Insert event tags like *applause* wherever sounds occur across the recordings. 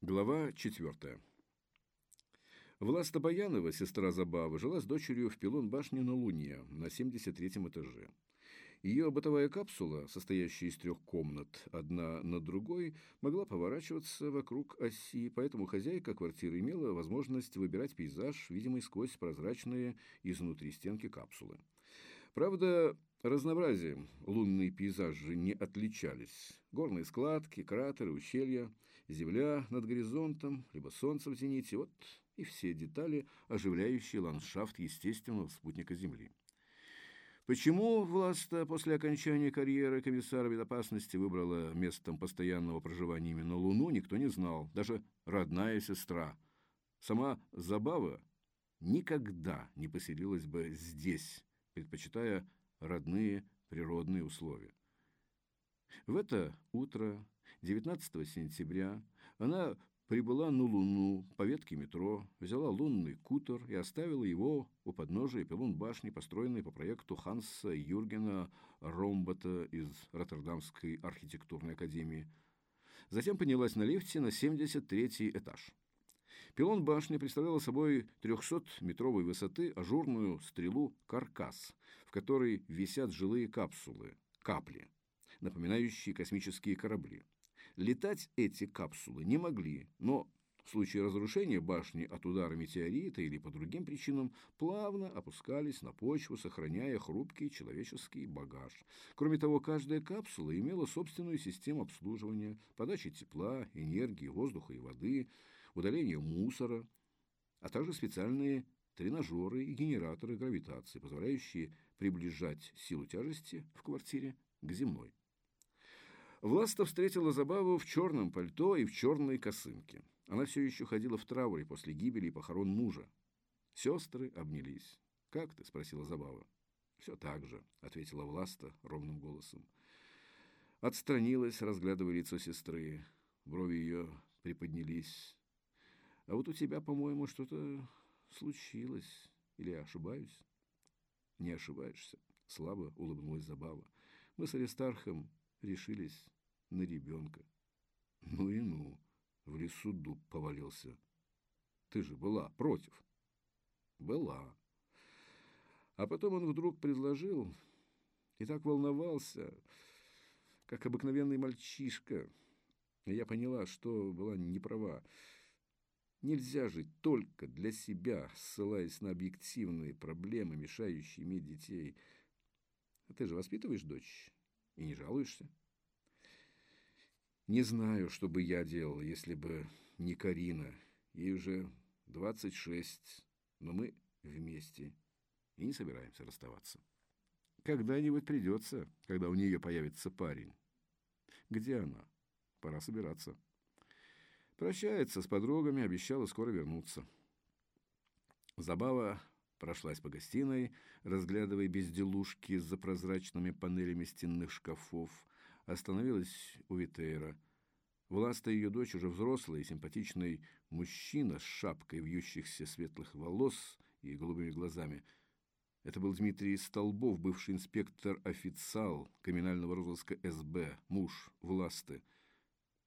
Глава четвертая. Власта Баянова, сестра Забавы, жила с дочерью в пилон-башне на Луне на 73-м этаже. Ее бытовая капсула, состоящая из трех комнат, одна над другой, могла поворачиваться вокруг оси, поэтому хозяйка квартиры имела возможность выбирать пейзаж, видимый сквозь прозрачные изнутри стенки капсулы. Правда, разнообразием лунные пейзажи не отличались. Горные складки, кратеры, ущелья, земля над горизонтом, либо солнце в зените – вот и все детали, оживляющие ландшафт естественного спутника Земли. Почему Власта после окончания карьеры комиссара безопасности выбрала местом постоянного проживания именно Луну, никто не знал, даже родная сестра. Сама Забава никогда не поселилась бы здесь, предпочитая родные природные условия. В это утро, 19 сентября, она прибыла на Луну по ветке метро, взяла лунный кутер и оставила его у подножия пилон башни, построенной по проекту Ханса Юргена Ромбота из Роттердамской архитектурной академии. Затем поднялась на лифте на 73 этаж. Пилон башни представляла собой 300-метровой высоты ажурную стрелу «Каркас», в которой висят жилые капсулы, капли, напоминающие космические корабли. Летать эти капсулы не могли, но в случае разрушения башни от удара метеорита или по другим причинам плавно опускались на почву, сохраняя хрупкий человеческий багаж. Кроме того, каждая капсула имела собственную систему обслуживания, подачи тепла, энергии, воздуха и воды, удаления мусора, а также специальные тренажеры и генераторы гравитации, позволяющие приближать силу тяжести в квартире к земной. Власта встретила Забаву в черном пальто и в черной косынке. Она все еще ходила в трауре после гибели и похорон мужа. Сестры обнялись. «Как ты?» – спросила Забава. «Все так же», – ответила Власта ровным голосом. Отстранилась, разглядывая лицо сестры. Брови ее приподнялись. «А вот у тебя, по-моему, что-то случилось. Или я ошибаюсь?» «Не ошибаешься», – слабо улыбнулась Забава. «Мы с Аристархом решились на ребенка. Ну и ну, в лесу дуб повалился. Ты же была против. Была. А потом он вдруг предложил и так волновался, как обыкновенный мальчишка. Я поняла, что была не права. Нельзя жить только для себя, ссылаясь на объективные проблемы, мешающие иметь детей. Ты же воспитываешь дочь и не жалуешься. Не знаю, что бы я делал, если бы не Карина. Ей уже 26, но мы вместе и не собираемся расставаться. Когда-нибудь придется, когда у нее появится парень. Где она? Пора собираться. Прощается с подругами, обещала скоро вернуться. Забава прошлась по гостиной, разглядывая безделушки за прозрачными панелями стенных шкафов, остановилась у Витейра. Власта ее дочь уже взрослый и симпатичный мужчина с шапкой вьющихся светлых волос и голубыми глазами. Это был Дмитрий Столбов, бывший инспектор-официал криминального розыска СБ, муж Власты.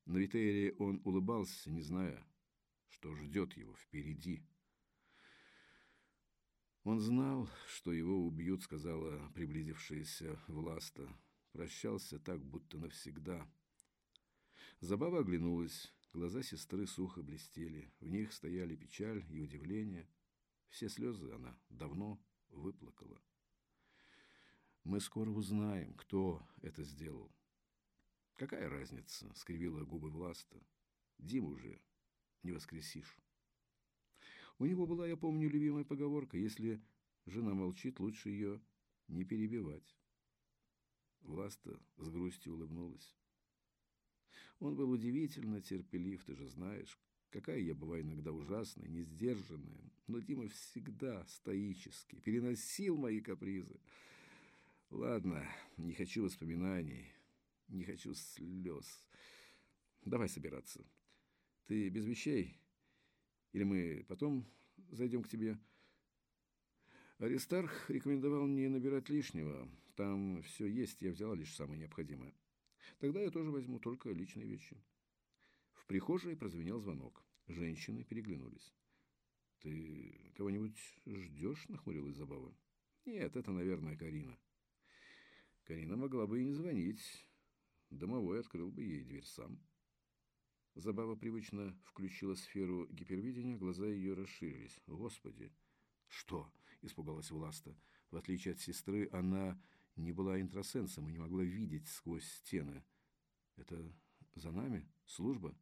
На Витейре он улыбался, не зная, что ждет его впереди. Он знал, что его убьют, сказала приблизившаяся Власта прощался так, будто навсегда. Забава оглянулась, глаза сестры сухо блестели, в них стояли печаль и удивление. Все слезы она давно выплакала. «Мы скоро узнаем, кто это сделал». «Какая разница?» — скривила губы Власта. «Диму уже не воскресишь». У него была, я помню, любимая поговорка «Если жена молчит, лучше ее не перебивать». Власта с грустью улыбнулась. Он был удивительно терпелив, ты же знаешь, какая я бываю иногда ужасная, несдержанная, но Дима всегда стоически переносил мои капризы. Ладно, не хочу воспоминаний, не хочу слез. Давай собираться. Ты без вещей? Или мы потом зайдем к тебе?» Аристарх рекомендовал не набирать лишнего. Там все есть, я взяла лишь самое необходимое. Тогда я тоже возьму только личные вещи. В прихожей прозвенел звонок. Женщины переглянулись. «Ты кого-нибудь ждешь?» – нахмурилась Забава. «Нет, это, наверное, Карина». Карина могла бы и не звонить. Домовой открыл бы ей дверь сам. Забава привычно включила сферу гипервидения, глаза ее расширились. «Господи!» «Что?» – испугалась Власта. В отличие от сестры, она не была интросенсом и не могла видеть сквозь стены. «Это за нами? Служба?»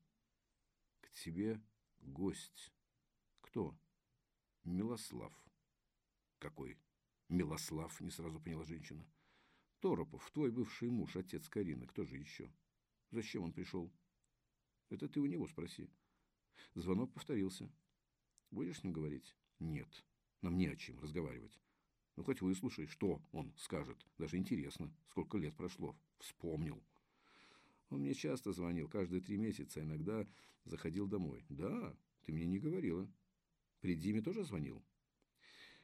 «К тебе гость». «Кто?» «Милослав». «Какой?» «Милослав», — не сразу поняла женщина. «Торопов, твой бывший муж, отец Карины. Кто же еще? Зачем он пришел?» «Это ты у него спроси». Звонок повторился. «Будешь с ним говорить?» «Нет. Нам не о чем разговаривать. Ну, хоть выслушай, что он скажет. Даже интересно, сколько лет прошло. Вспомнил». Он мне часто звонил, каждые три месяца, иногда заходил домой. Да, ты мне не говорила. При Диме тоже звонил?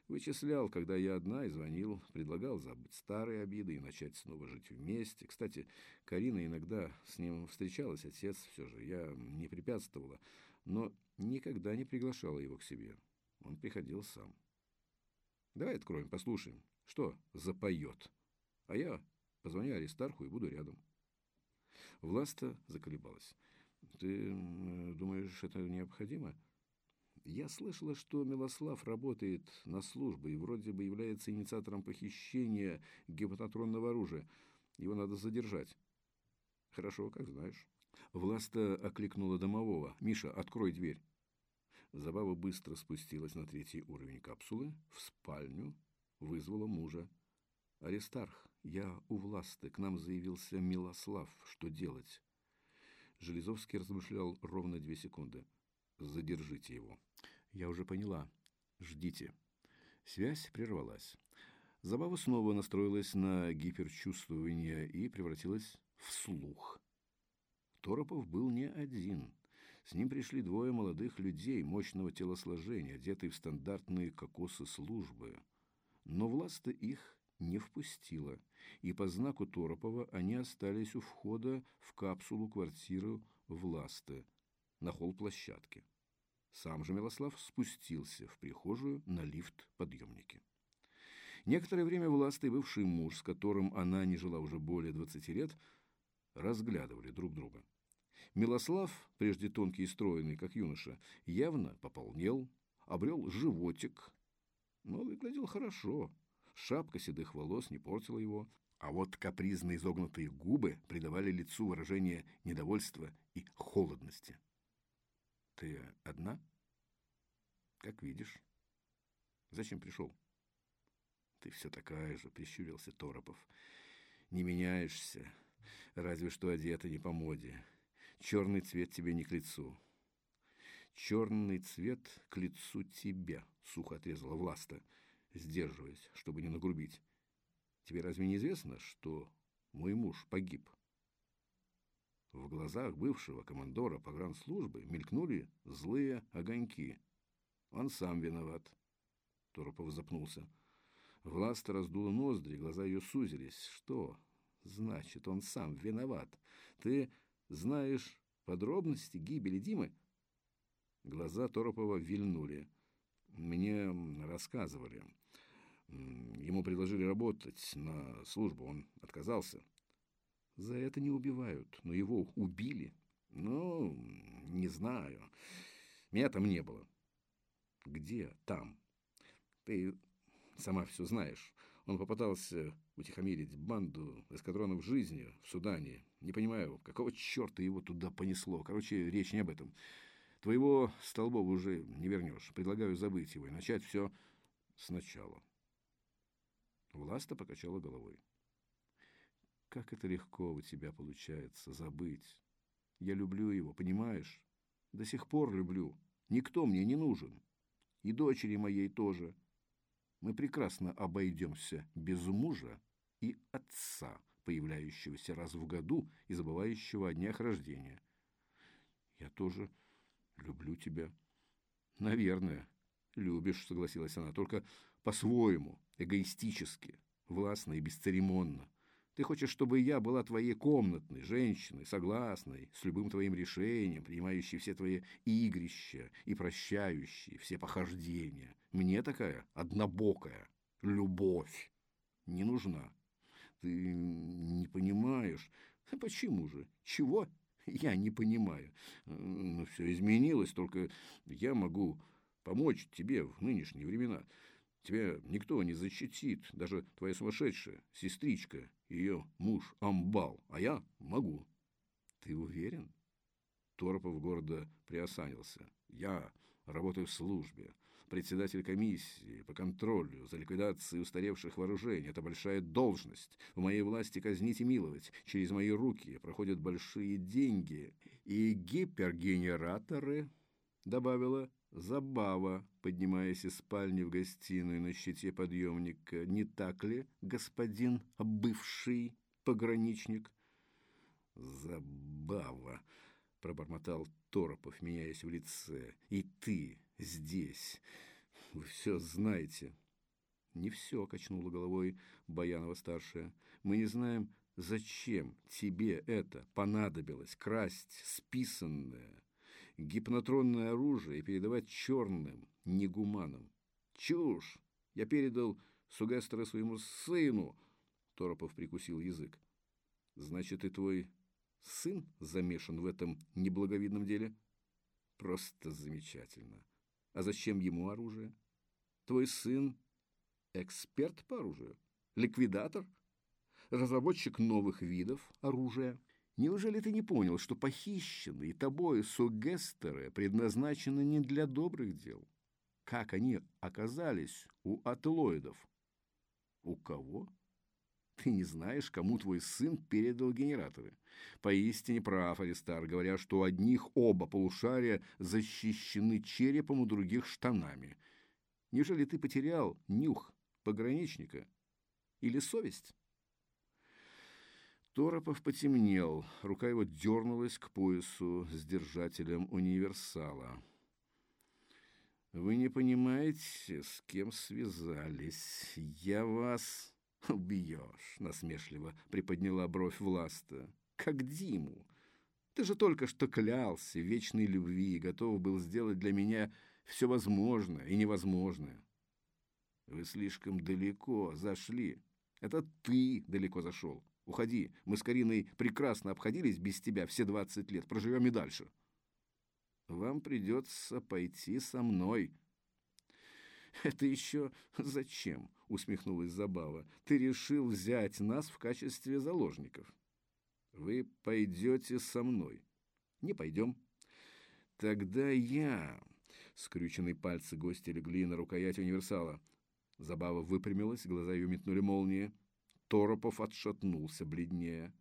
Вычислял, когда я одна, и звонил, предлагал забыть старые обиды и начать снова жить вместе. Кстати, Карина иногда с ним встречалась, отец все же, я не препятствовала, но никогда не приглашала его к себе. Он приходил сам. Давай откроем, послушаем, что запоет. А я позвоню Аристарху и буду рядом. Власта заколебалась. Ты думаешь, это необходимо? Я слышала, что Милослав работает на службе и вроде бы является инициатором похищения гипототронного оружия. Его надо задержать. Хорошо, как знаешь. Власта окликнула домового. «Миша, открой дверь». Забава быстро спустилась на третий уровень капсулы, в спальню, вызвала мужа. «Аристарх, я у власты. К нам заявился Милослав. Что делать?» Железовский размышлял ровно две секунды. «Задержите его». Я уже поняла. Ждите. Связь прервалась. Забава снова настроилась на гиперчувствование и превратилась в слух. Торопов был не один. С ним пришли двое молодых людей мощного телосложения, одетые в стандартные кокосы службы. Но власта их не впустила, и по знаку Торопова они остались у входа в капсулу квартиры власты на холл площадки. Сам же Милослав спустился в прихожую на лифт-подъемнике. Некоторое время властный бывший муж, с которым она не жила уже более 20 лет, разглядывали друг друга. Милослав, прежде тонкий и стройный, как юноша, явно пополнел, обрел животик, но выглядел хорошо. Шапка седых волос не портила его, а вот капризно изогнутые губы придавали лицу выражение недовольства и холодности. Ты одна? Как видишь. Зачем пришел? Ты все такая же, прищурился Торопов. Не меняешься, разве что одета не по моде. Черный цвет тебе не к лицу. Черный цвет к лицу тебя, сухо отрезала Власта, сдерживаясь, чтобы не нагрубить. Тебе разве не известно, что мой муж погиб? В глазах бывшего командора погранслужбы мелькнули злые огоньки. Он сам виноват. Торопов запнулся. Власта раздула ноздри, глаза ее сузились. Что значит, он сам виноват? Ты знаешь подробности гибели Димы? Глаза Торопова вильнули. Мне рассказывали. Ему предложили работать на службу, он отказался. За это не убивают, но его убили. Ну, не знаю. Меня там не было. Где там? Ты сама все знаешь. Он попытался утихомирить банду эскадронов жизни в Судане. Не понимаю, какого черта его туда понесло. Короче, речь не об этом. Твоего Столбова уже не вернешь. Предлагаю забыть его и начать все сначала. Власта покачала головой. Как это легко у тебя получается забыть. Я люблю его, понимаешь? До сих пор люблю. Никто мне не нужен. И дочери моей тоже. Мы прекрасно обойдемся без мужа и отца, появляющегося раз в году и забывающего о днях рождения. Я тоже люблю тебя. Наверное, любишь, согласилась она, только по-своему, эгоистически, властно и бесцеремонно. Ты хочешь, чтобы я была твоей комнатной женщиной, согласной с любым твоим решением, принимающей все твои игрища и прощающей все похождения. Мне такая однобокая любовь не нужна. Ты не понимаешь. *laughs* Почему же? Чего? Я не понимаю. Ну, все изменилось, только я могу помочь тебе в нынешние времена. Тебя никто не защитит, даже твоя сумасшедшая сестричка, ее муж Амбал, а я могу. Ты уверен? Торопов гордо приосанился. Я работаю в службе, председатель комиссии по контролю за ликвидацией устаревших вооружений. Это большая должность. В моей власти казнить и миловать. Через мои руки проходят большие деньги. И гипергенераторы, добавила Забава, поднимаясь из спальни в гостиную на щите подъемника. Не так ли, господин бывший пограничник? Забава, пробормотал Торопов, меняясь в лице. И ты здесь. Вы все знаете. Не все, качнула головой Баянова-старшая. Мы не знаем, зачем тебе это понадобилось, красть списанное, гипнотронное оружие и передавать черным, негуманам. Чушь! Я передал Сугестера своему сыну. Торопов прикусил язык. Значит, и твой сын замешан в этом неблаговидном деле? Просто замечательно. А зачем ему оружие? Твой сын эксперт по оружию? Ликвидатор? Разработчик новых видов оружия? Неужели ты не понял, что похищенные тобой сугестеры предназначены не для добрых дел? Как они оказались у атлоидов? У кого? Ты не знаешь, кому твой сын передал генераторы. Поистине прав Аристар, говоря, что у одних оба полушария защищены черепом, у других штанами. Неужели ты потерял нюх пограничника или совесть? Торопов потемнел, рука его дернулась к поясу с держателем универсала. «Вы не понимаете, с кем связались. Я вас убьешь», — насмешливо приподняла бровь Власта. «Как Диму. Ты же только что клялся вечной любви и готов был сделать для меня все возможное и невозможное. Вы слишком далеко зашли. Это ты далеко зашел. Уходи. Мы с Кариной прекрасно обходились без тебя все двадцать лет. Проживем и дальше. Вам придется пойти со мной. Это еще зачем? Усмехнулась Забава. Ты решил взять нас в качестве заложников. Вы пойдете со мной. Не пойдем. Тогда я... Скрюченные пальцы гостя легли на рукоять универсала. Забава выпрямилась, глаза ее метнули молнии. Торопов отшатнулся бледнее.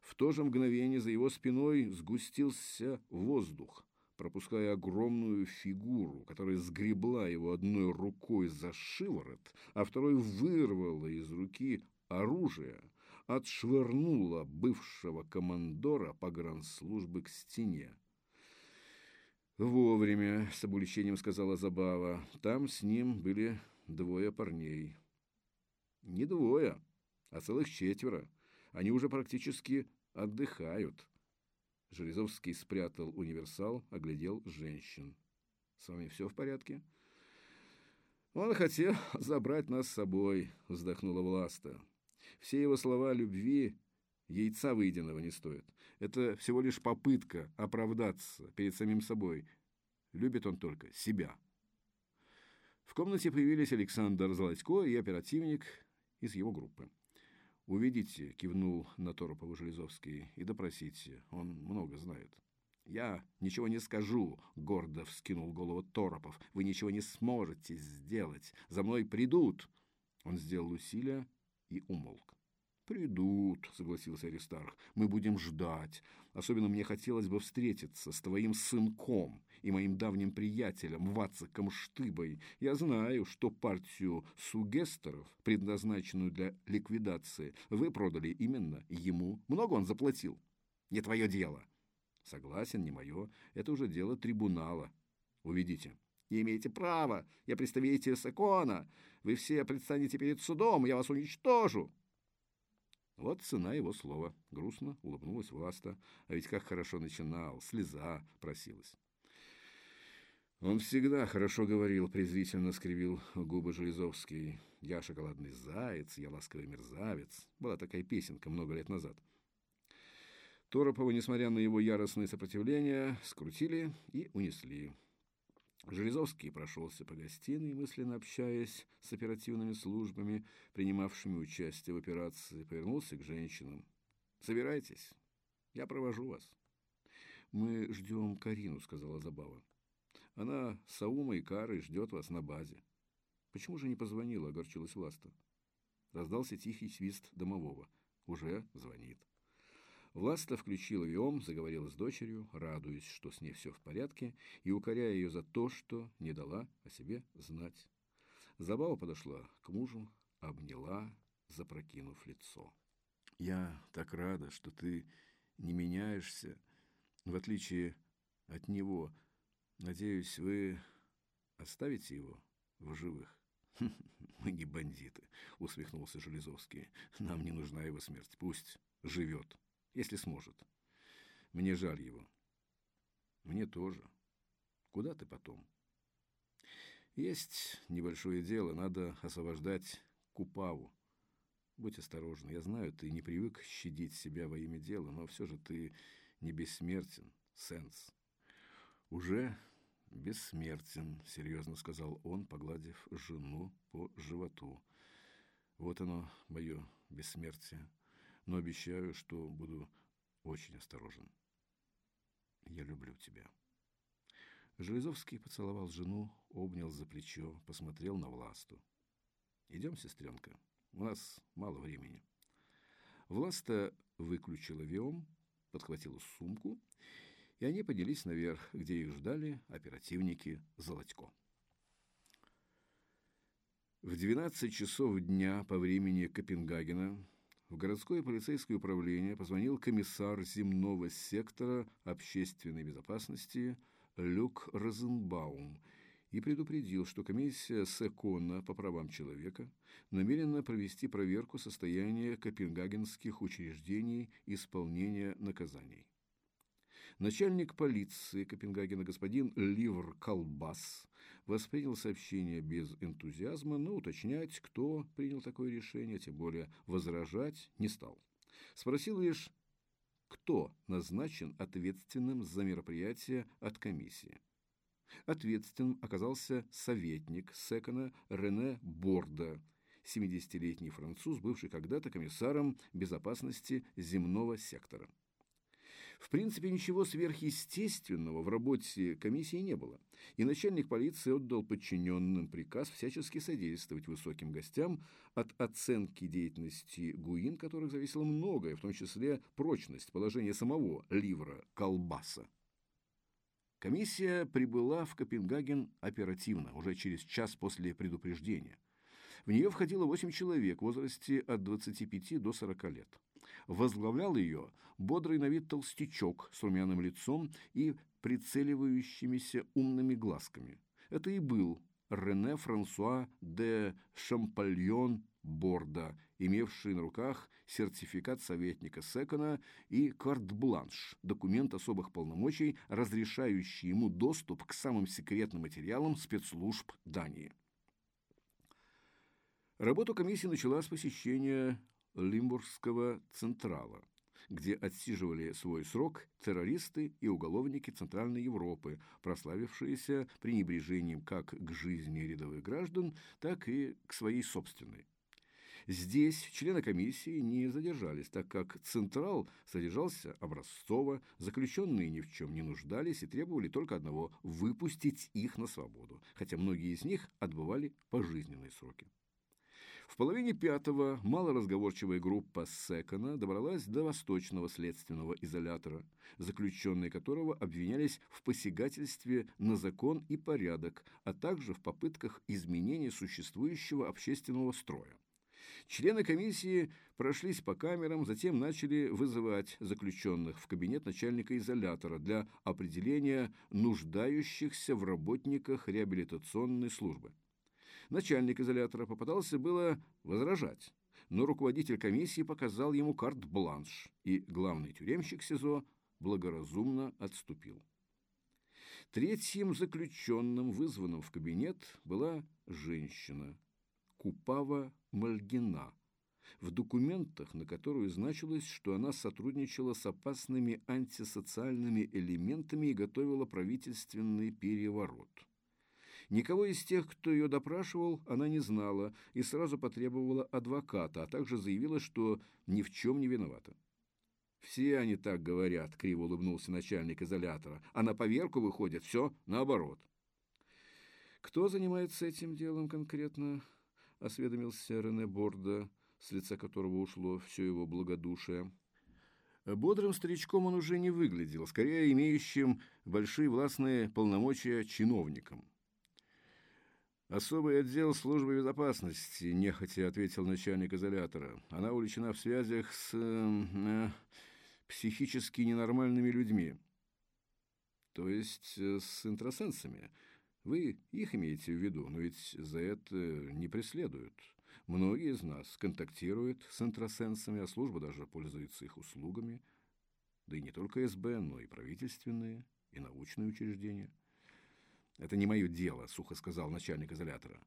В то же мгновение за его спиной сгустился воздух, пропуская огромную фигуру, которая сгребла его одной рукой за шиворот, а второй вырвала из руки оружие, отшвырнула бывшего командора погранслужбы к стене. «Вовремя», — с облегчением сказала Забава, — «там с ним были двое парней». «Не двое», а целых четверо. Они уже практически отдыхают. Железовский спрятал универсал, оглядел женщин. «С вами все в порядке?» «Он хотел забрать нас с собой», — вздохнула Власта. «Все его слова любви яйца выеденного не стоят. Это всего лишь попытка оправдаться перед самим собой. Любит он только себя». В комнате появились Александр Золотько и оперативник из его группы. «Увидите», — кивнул на Торопова Железовский, — «и допросите, он много знает». «Я ничего не скажу», — гордо вскинул голову Торопов. «Вы ничего не сможете сделать. За мной придут». Он сделал усилие и умолк. «Придут», — согласился Аристарх. «Мы будем ждать. Особенно мне хотелось бы встретиться с твоим сынком и моим давним приятелем Вацаком Штыбой. Я знаю, что партию сугестеров, предназначенную для ликвидации, вы продали именно ему. Много он заплатил? Не твое дело». «Согласен, не мое. Это уже дело трибунала. Увидите». «Не имеете права. Я представитель закона. Вы все предстанете перед судом, я вас уничтожу». Вот цена его слова. Грустно улыбнулась Власта. А ведь как хорошо начинал, слеза просилась. Он всегда хорошо говорил, презрительно скривил губы Железовский. «Я шоколадный заяц, я ласковый мерзавец». Была такая песенка много лет назад. Торопова, несмотря на его яростное сопротивление, скрутили и унесли. Железовский прошелся по гостиной, мысленно общаясь с оперативными службами, принимавшими участие в операции, повернулся к женщинам. «Собирайтесь, я провожу вас». «Мы ждем Карину», — сказала Забава. «Она с Аумой и Карой ждет вас на базе». «Почему же не позвонила?» — огорчилась Власта. Раздался тихий свист домового. «Уже звонит». Власта включила Виом, заговорила с дочерью, радуясь, что с ней все в порядке, и укоряя ее за то, что не дала о себе знать. Забава подошла к мужу, обняла, запрокинув лицо. «Я так рада, что ты не меняешься, в отличие от него. Надеюсь, вы оставите его в живых?» *laughs* «Мы не бандиты», — усмехнулся Железовский. «Нам не нужна его смерть. Пусть живет» если сможет. Мне жаль его. Мне тоже. Куда ты потом? Есть небольшое дело, надо освобождать Купаву. Будь осторожен. Я знаю, ты не привык щадить себя во имя дела, но все же ты не бессмертен, Сенс. Уже бессмертен, серьезно сказал он, погладив жену по животу. Вот оно, мое бессмертие но обещаю, что буду очень осторожен. Я люблю тебя. Железовский поцеловал жену, обнял за плечо, посмотрел на Власту. «Идем, сестренка, у нас мало времени». Власта выключила виом, подхватила сумку, и они поднялись наверх, где их ждали оперативники Золотько. В 12 часов дня по времени Копенгагена в городское полицейское управление позвонил комиссар земного сектора общественной безопасности Люк Розенбаум и предупредил, что комиссия СЭКОНа по правам человека намерена провести проверку состояния копенгагенских учреждений исполнения наказаний. Начальник полиции Копенгагена господин Ливр Колбас воспринял сообщение без энтузиазма, но уточнять, кто принял такое решение, тем более возражать, не стал. Спросил лишь, кто назначен ответственным за мероприятие от комиссии. Ответственным оказался советник Секона Рене Борда, 70-летний француз, бывший когда-то комиссаром безопасности земного сектора. В принципе, ничего сверхъестественного в работе комиссии не было, и начальник полиции отдал подчиненным приказ всячески содействовать высоким гостям от оценки деятельности ГУИН, которых зависело многое, в том числе прочность положения самого Ливра Колбаса. Комиссия прибыла в Копенгаген оперативно, уже через час после предупреждения. В нее входило 8 человек в возрасте от 25 до 40 лет. Возглавлял ее бодрый на вид толстячок с румяным лицом и прицеливающимися умными глазками. Это и был Рене Франсуа де Шампальон Борда, имевший на руках сертификат советника Секона и карт-бланш, документ особых полномочий, разрешающий ему доступ к самым секретным материалам спецслужб Дании. Работу комиссии начала с посещения Лимбургского Централа, где отсиживали свой срок террористы и уголовники Центральной Европы, прославившиеся пренебрежением как к жизни рядовых граждан, так и к своей собственной. Здесь члены комиссии не задержались, так как Централ содержался образцово, заключенные ни в чем не нуждались и требовали только одного – выпустить их на свободу, хотя многие из них отбывали пожизненные сроки. В половине пятого малоразговорчивая группа Секона добралась до восточного следственного изолятора, заключенные которого обвинялись в посягательстве на закон и порядок, а также в попытках изменения существующего общественного строя. Члены комиссии прошлись по камерам, затем начали вызывать заключенных в кабинет начальника изолятора для определения нуждающихся в работниках реабилитационной службы. Начальник изолятора попытался было возражать, но руководитель комиссии показал ему карт-бланш, и главный тюремщик СИЗО благоразумно отступил. Третьим заключенным, вызванным в кабинет, была женщина, Купава Мальгина, в документах, на которую значилось, что она сотрудничала с опасными антисоциальными элементами и готовила правительственный переворот. Никого из тех, кто ее допрашивал, она не знала и сразу потребовала адвоката, а также заявила, что ни в чем не виновата. «Все они так говорят», — криво улыбнулся начальник изолятора. «А на поверку выходит все наоборот». «Кто занимается этим делом конкретно?» — осведомился Рене Борда, с лица которого ушло все его благодушие. Бодрым старичком он уже не выглядел, скорее имеющим большие властные полномочия чиновником. «Особый отдел службы безопасности», – нехотя ответил начальник изолятора. «Она увлечена в связях с э, психически ненормальными людьми». «То есть э, с интросенсами. Вы их имеете в виду, но ведь за это не преследуют. Многие из нас контактируют с интросенсами, а служба даже пользуется их услугами. Да и не только СБ, но и правительственные, и научные учреждения». «Это не мое дело», – сухо сказал начальник изолятора.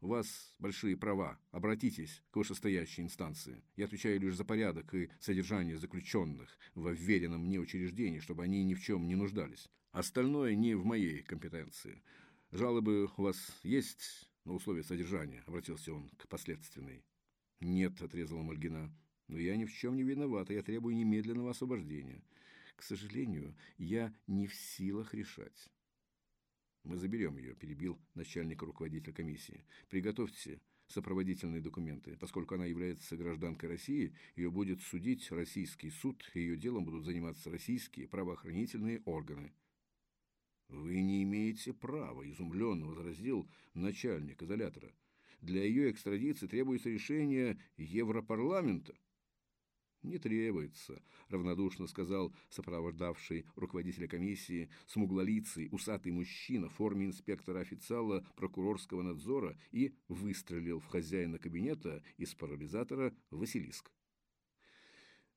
«У вас большие права. Обратитесь к вышестоящей инстанции. Я отвечаю лишь за порядок и содержание заключенных в вверенном мне учреждении, чтобы они ни в чем не нуждались. Остальное не в моей компетенции. Жалобы у вас есть на условия содержания?» – обратился он к последственной. «Нет», – отрезала Мальгина. «Но я ни в чем не виновата. Я требую немедленного освобождения. К сожалению, я не в силах решать». Мы заберем ее, перебил начальник руководителя комиссии. Приготовьте сопроводительные документы. Поскольку она является гражданкой России, ее будет судить российский суд, и ее делом будут заниматься российские правоохранительные органы. «Вы не имеете права», – изумленно возразил начальник изолятора. «Для ее экстрадиции требуется решение Европарламента». «Не требуется», – равнодушно сказал сопровождавший руководителя комиссии смуглолицый усатый мужчина в форме инспектора-официала прокурорского надзора и выстрелил в хозяина кабинета из парализатора Василиск.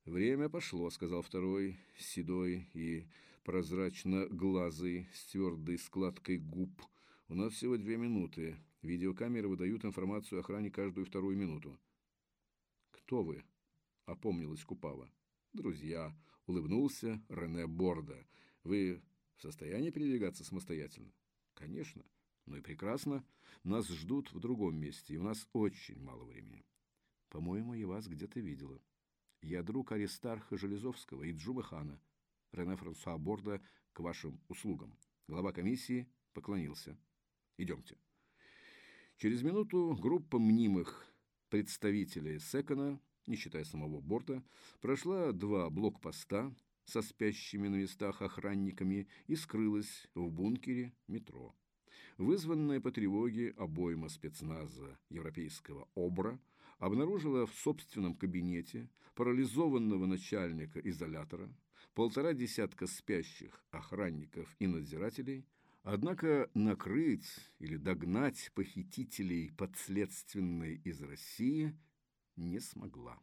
«Время пошло», – сказал второй, седой и прозрачно-глазый, с твердой складкой губ. «У нас всего две минуты. Видеокамеры выдают информацию охране каждую вторую минуту». «Кто вы?» – опомнилась Купава. «Друзья», – улыбнулся Рене Борда. «Вы в состоянии передвигаться самостоятельно?» «Конечно. Ну и прекрасно. Нас ждут в другом месте, и у нас очень мало времени». «По-моему, я вас где-то видела. Я друг Аристарха Железовского и Джуба Хана. Рене Франсуа Борда к вашим услугам». Глава комиссии поклонился. «Идемте». Через минуту группа мнимых представителей Секона не считая самого борта, прошла два блокпоста со спящими на местах охранниками и скрылась в бункере метро. Вызванная по тревоге обойма спецназа европейского ОБРА обнаружила в собственном кабинете парализованного начальника изолятора, полтора десятка спящих охранников и надзирателей, однако накрыть или догнать похитителей подследственной из России – не смогла.